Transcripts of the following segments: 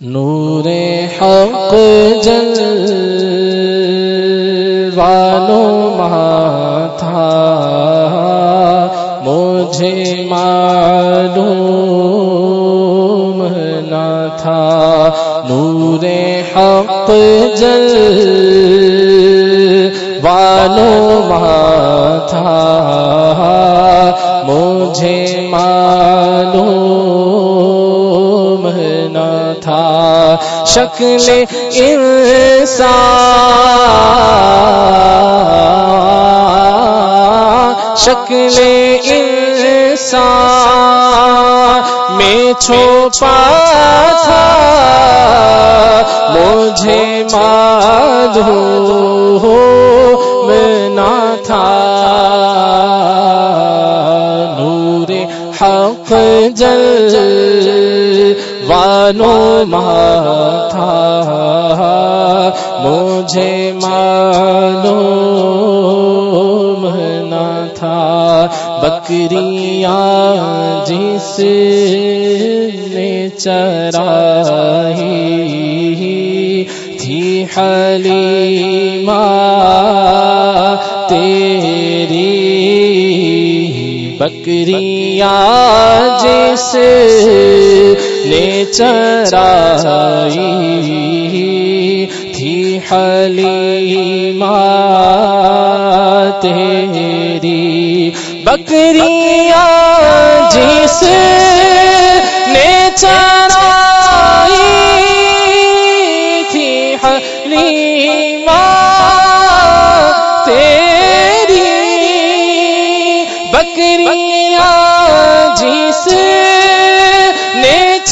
نور حق جل والوں تھا۔ مجھے معلوم نہ تھا۔ نور حق جل والوں تھا۔ مجھے شکل انسان شکل انسان میں چھوپا تھا مجھے معلوم نہ تھا۔ نور حق جل وانو تھا مجھے معلوم نہ تھا بکریاں جس نے چراہی تھی حلیمہ تیری بکریاں جس نے چرائی تھی حلیمہ تیری بکریاں جس نے چرائی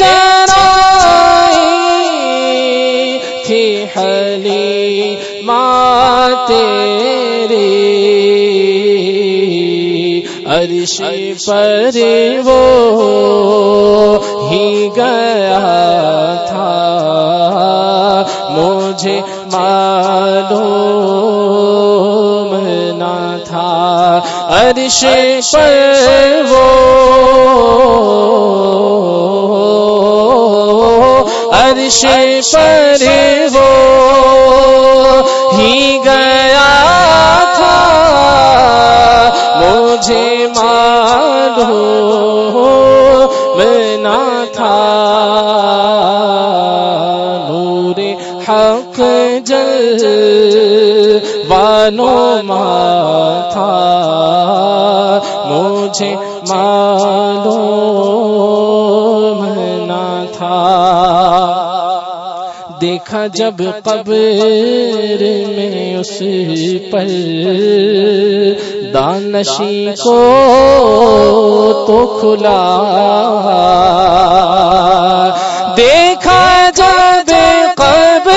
نے چرائی تھی حلی ماں تیری۔ عرش پر وہ ہی گیا تھا۔ مجھے معلوم نہ تھا۔ عرش پر وہ پر وہ ہی گیا تھا۔ مجھے معلوم نہ تھا۔ نور حق جل وانو تھا۔ مجھے دیکھا جب قبر میں اس پر دانشی کو تو کھلا۔ دیکھا جب قبر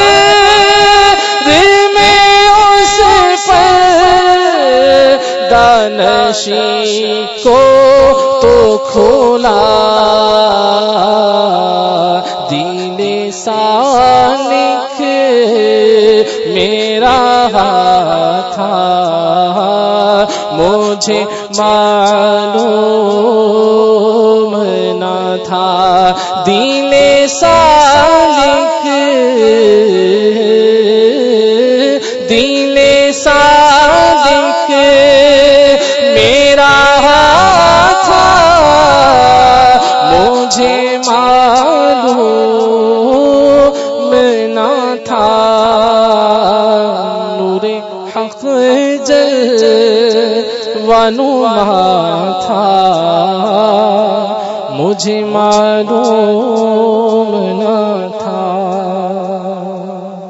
میں اس پر دانشی کو تو کھولا دین سالک میرا تھا مجھے معلوم نہ تھا۔ دین سالک دین سالک میرا تھا۔ نور حق جل وانو تھا۔ مجھے معلوم